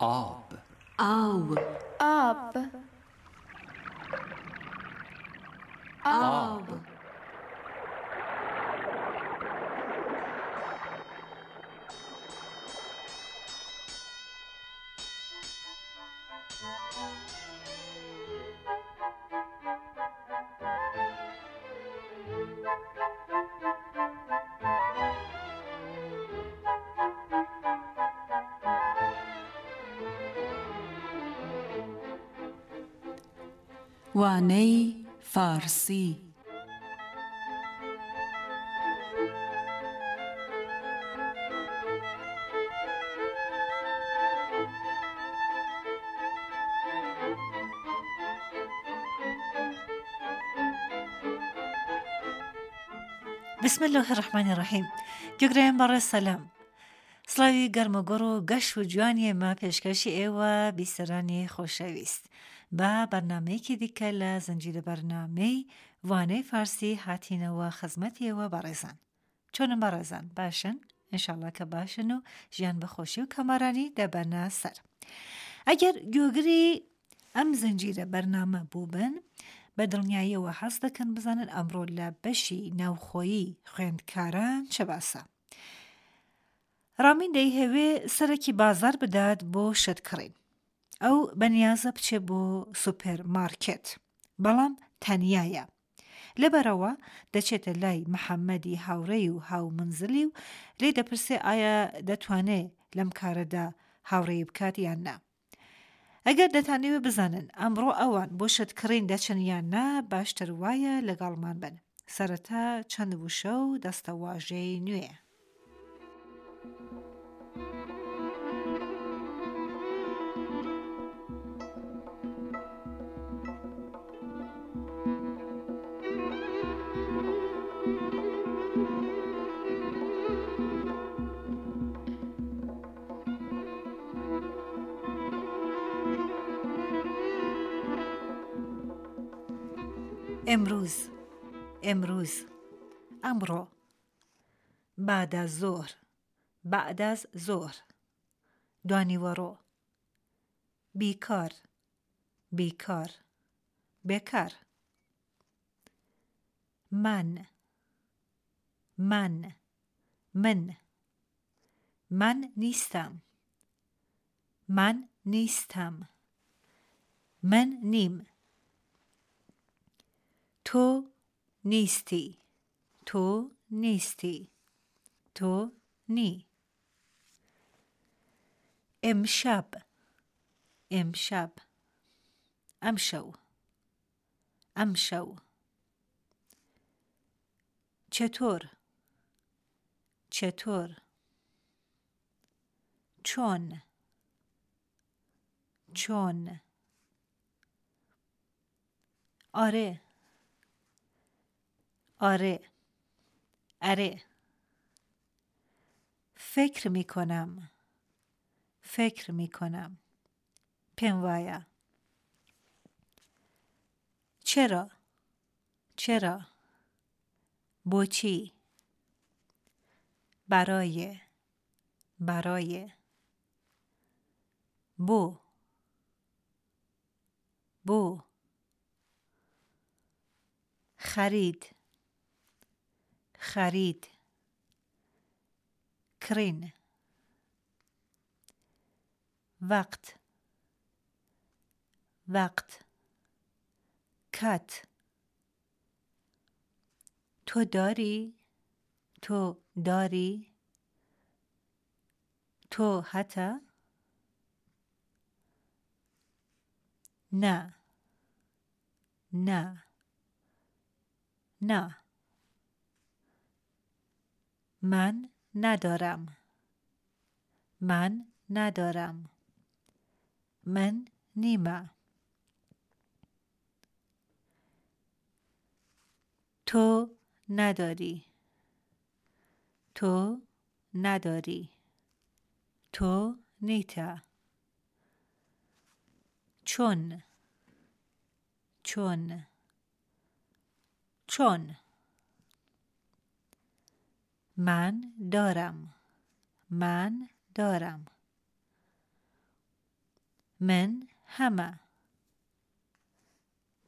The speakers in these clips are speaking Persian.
Up. Up. Up. Ab. وانەی فارسی. بسم الله الرحمن الرحیم گەگرایان بەڕێ سەلام سلاوی گەرمەگۆڕ و گەشت و جوانی ئێمە پێشکەشی ئێوە بیسەرانی خۆشەویست بە بەرنمەیەکی دیکە لە زنجیرە بەرنمەی وانەی فارسی هاتینەوە خزمەتیەوە بەڕێزان چۆنم بەڕێزان باشن انشاءله کە باشن و ژیان بەخۆشی و کەمارانی دەبەنە سەر ئەگەر گوێگری ئەم زنجیرە بەرنامە بوو بن بە دڵنیاییەوە حەز دەکەن بزانن ئەمڕۆ لە بەشی ناوخۆیی خوێندکاران چه باسە. ڕامین دەیهەوێ سەرەکی بازار بدات بۆ شتکڕین. ئەو بەنیازە بچێ بۆ سوپەرمارکێت. بەڵام تەنایە. لەبەرەوە دەچێتە لای محەممەدی هاوڕێی و هاو منزلی و لێ دەپرسێ ئایا دەتوانێت لەم کارەدا هاوڕێی بکات یان نا. ئەگەر دەتانەوێ بزانن ئەمڕۆ ئەوان بۆ شتکڕین دەچنیان نا باشتر وایە لەگەڵمان بن سەرەتا چەند وشە و دەستەواژەی نوێ. امروز امروز. امرو. بعد از ظهر بعد از ظهر. دانیوارو بیکار بیکار بکر من من من. من نیستم. من نیستم. من نیم. تو نیستی. تو نیستی. تو نی. امشب. امشب. امشو امشو چطور؟ چطور؟ چون. چون. آره. آره. اره فکر می کنم فکر می کنم پنوایا. چرا؟ چرا؟ بوچی برای. برای. بو. بو. خرید. خرید. کرین. وقت. وقت. کت. تو داری؟ تو داری؟ تو حتی نه. نه. نه. من ندارم. من ندارم. من نیمه. تو نداری. تو نداری. تو نیتا. چون. چون. چون. من دارم. من دارم. من همه.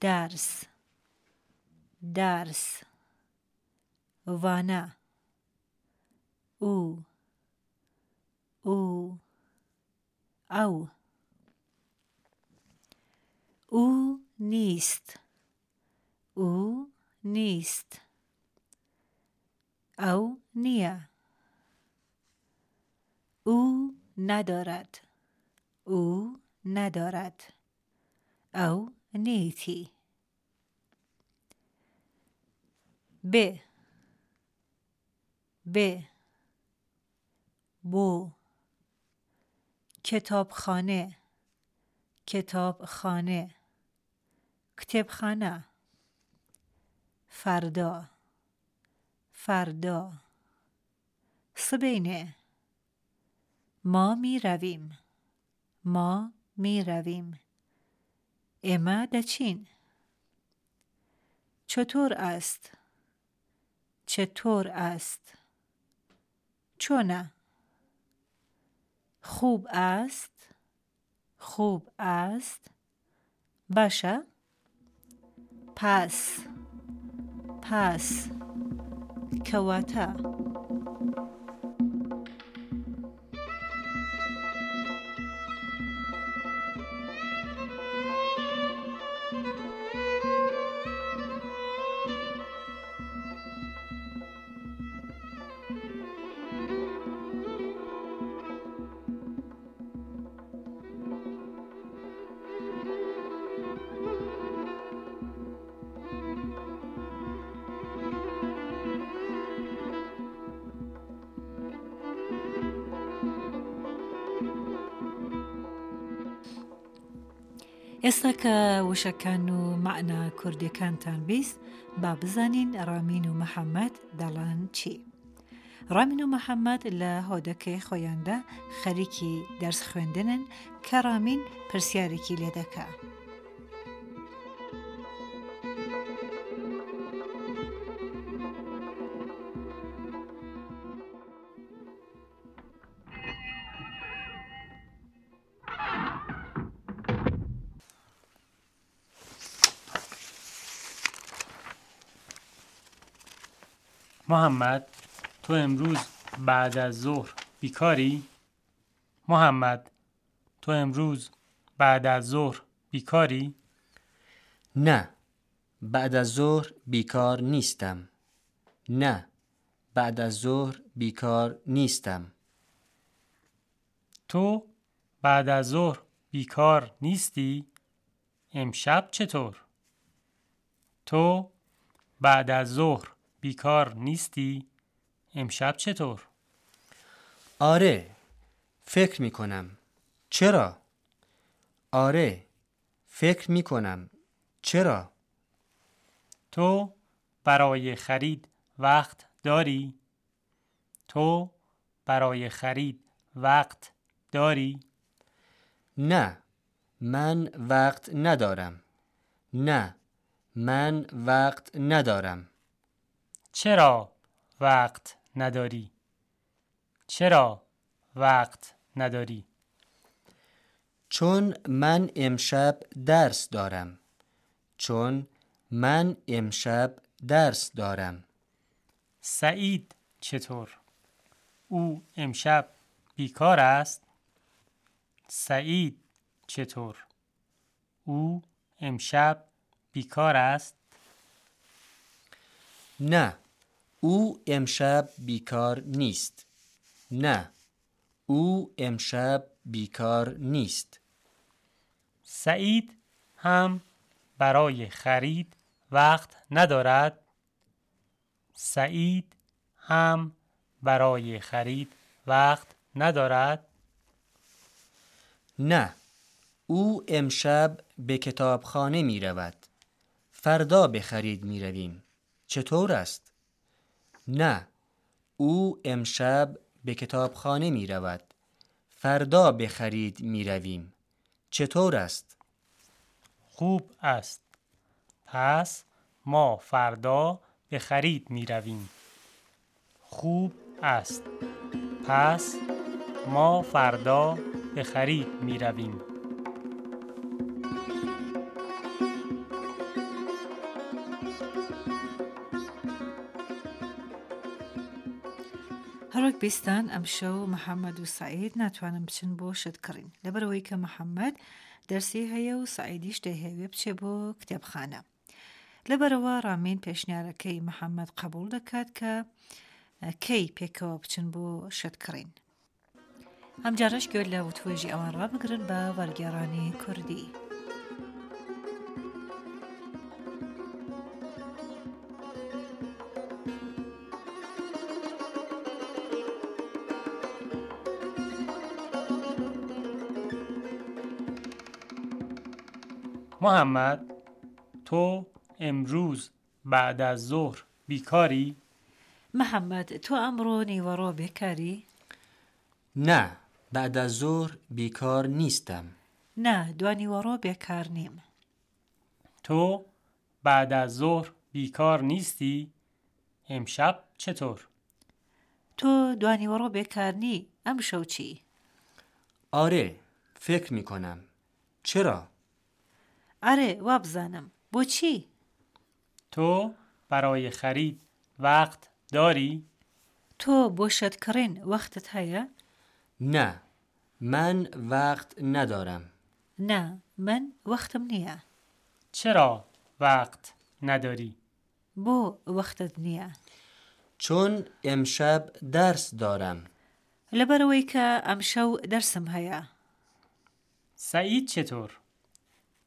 درس. درس. وانه. او. او. او. او نیست. او نیست. او نیه او ندارد. او ندارد. او نیتی. ب. ب. بو کتابخانه. کتابخانه. کتابخانه. فردا. فردا. سبینه. ما می رویم. ما می رویم. اما دچین چطور است؟ چطور است؟ چونه. خوب است؟ خوب است. باشه. پس. پس. کەواتە. ئێستا کە وشەکان و معنا کوردەکانتان بیست با بزانین ڕامین و محەممەد دەڵان چی. ڕامین و محەممەد لە هۆدەکەی خۆیاندا خەریکی دەرس خوێندنن کە ڕامین پرسیارێکی لێ دەکا. محمد تو امروز بعد از ظهر بیکاری؟ محمد تو امروز بعد از ظهر بیکاری؟ نه بعد از ظهر بیکار نیستم نه بعد از ظهر بیکار نیستم تو بعد از ظهر بیکار نیستی؟ امشب چطور؟ تو بعد از ظهر بیکار نیستی؟ امشب چطور؟ آره فکر می کنم چرا؟ آره فکر می کنم چرا؟ تو برای خرید وقت داری؟ تو برای خرید وقت داری؟ نه من وقت ندارم نه من وقت ندارم چرا وقت نداری؟ چرا وقت نداری؟ چون من امشب درس دارم چون من امشب درس دارم سعید چطور؟ او امشب بیکار است؟ سعید چطور؟ او امشب بیکار است؟ نه او امشب بیکار نیست. نه او امشب بیکار نیست. سعید هم برای خرید وقت ندارد. سعید هم برای خرید وقت ندارد. نه او امشب به کتابخانه می رود فردا به خرید می رویم چطور است؟ نه. او امشب به کتابخانه می رود. فردا به خرید می رویم. چطور است؟ خوب است. پس ما فردا به خرید می رویم. خوب است. پس ما فردا به خرید می رویم. هەرۆک بیستان ئەم شەو محەممەد و سعید ناتوانم بچن بۆ شتکڕین لەبەرەوەی کە محەممەد دەرسی هەیە و سعیدیش دەهێوێ بچێ بۆ کتێبخانە. لەبەرەوە ڕامین پێشنیارەکەی محەممەد قبول دەکات کە کەی پێکەوە بچن بۆ شتکڕین. ئەم جارش گوێر لە وتوێژی ئەوان ڕابگرن بە وەرگێڕانی کوردی. محمد تو امروز بعد از ظهر بیکاری؟ محەممەد تۆ ئەمڕۆ نیوەڕۆ بێکاری؟ نه بعد از ظهر بیکار نیستم نا دوانیوەڕۆ بێکار نیم. تو بعد از ظهر بیکار نیستی؟ امشب چطور؟ تۆ دوانیوەڕۆ بێکارنی ئەم شەو چی؟ آره فکر می کنم چرا؟ ئارێ وا بزانم بۆچی؟ تو برای خرید وقت داری؟ تۆ بۆ شەتکڕین وەختت هەیە؟ نه من وقت ندارم نا من وەختم نییە. چرا وقت نداری؟ بۆ وەختت نییە. چون امشب درس دارم لەبەرەوەی کە ئەم شەو دەرسم هەیە. سعید چطور؟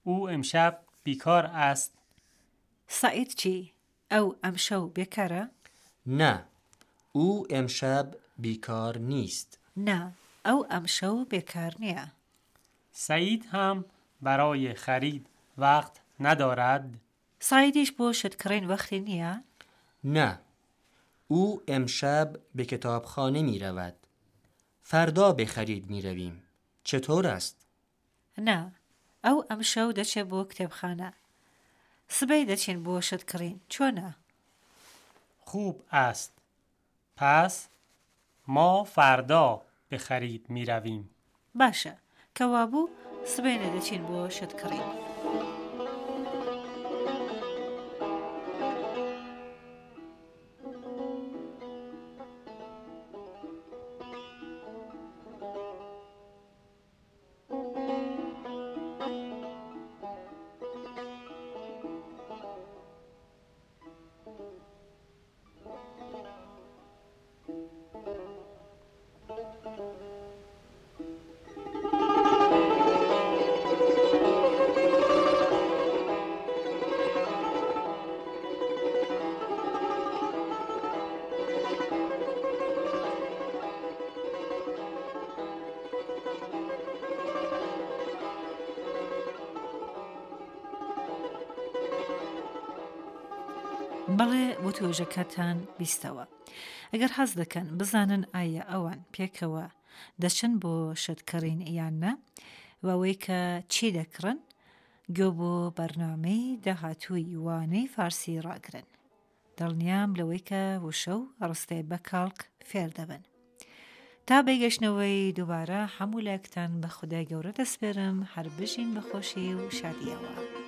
او امشب بیکار است. سعید چی؟ ئەم شەو بێکارە؟ نه او امشب بیکار نیست نا ئەو ئەم شەو بێکار نییە. سعید هم برای خرید وقت ندارد. سایدیش بۆ شتکڕین وەختی نییە؟ نه او امشب به کتابخانه می رود فردا به خرید می رویم چطور است؟ نا ئەو ئەم شەو دەچێت بۆ کتێبخانە. سبەی دەچین بۆ شتکڕین چۆنە؟ خوب است. پس ما فردا به خرید می رویم. باشە کەوا بوو سبەینە دەچین بۆ شتکڕین. بەڵێ بۆ تۆژەکەتان بیستەوە. ئەگەر حەز دەکەن بزانن ئایا ئەوان پێکەوە دەچن بۆ شتکەڕین یان نە وەوەی کە چی دەکڕن گوێ بۆ بەرنمەی داهاتووی وانەی فارسی ڕاگرن. دڵنیام لەوەی کە وشە و ڕستەی بە کاڵک فێر دەبن. تا بەیگەشتنەوەی دووبارە هەموو لایەکتان بە خودای گەورە دەسپێرم هەر بژین بەخۆشی و شادیەوە.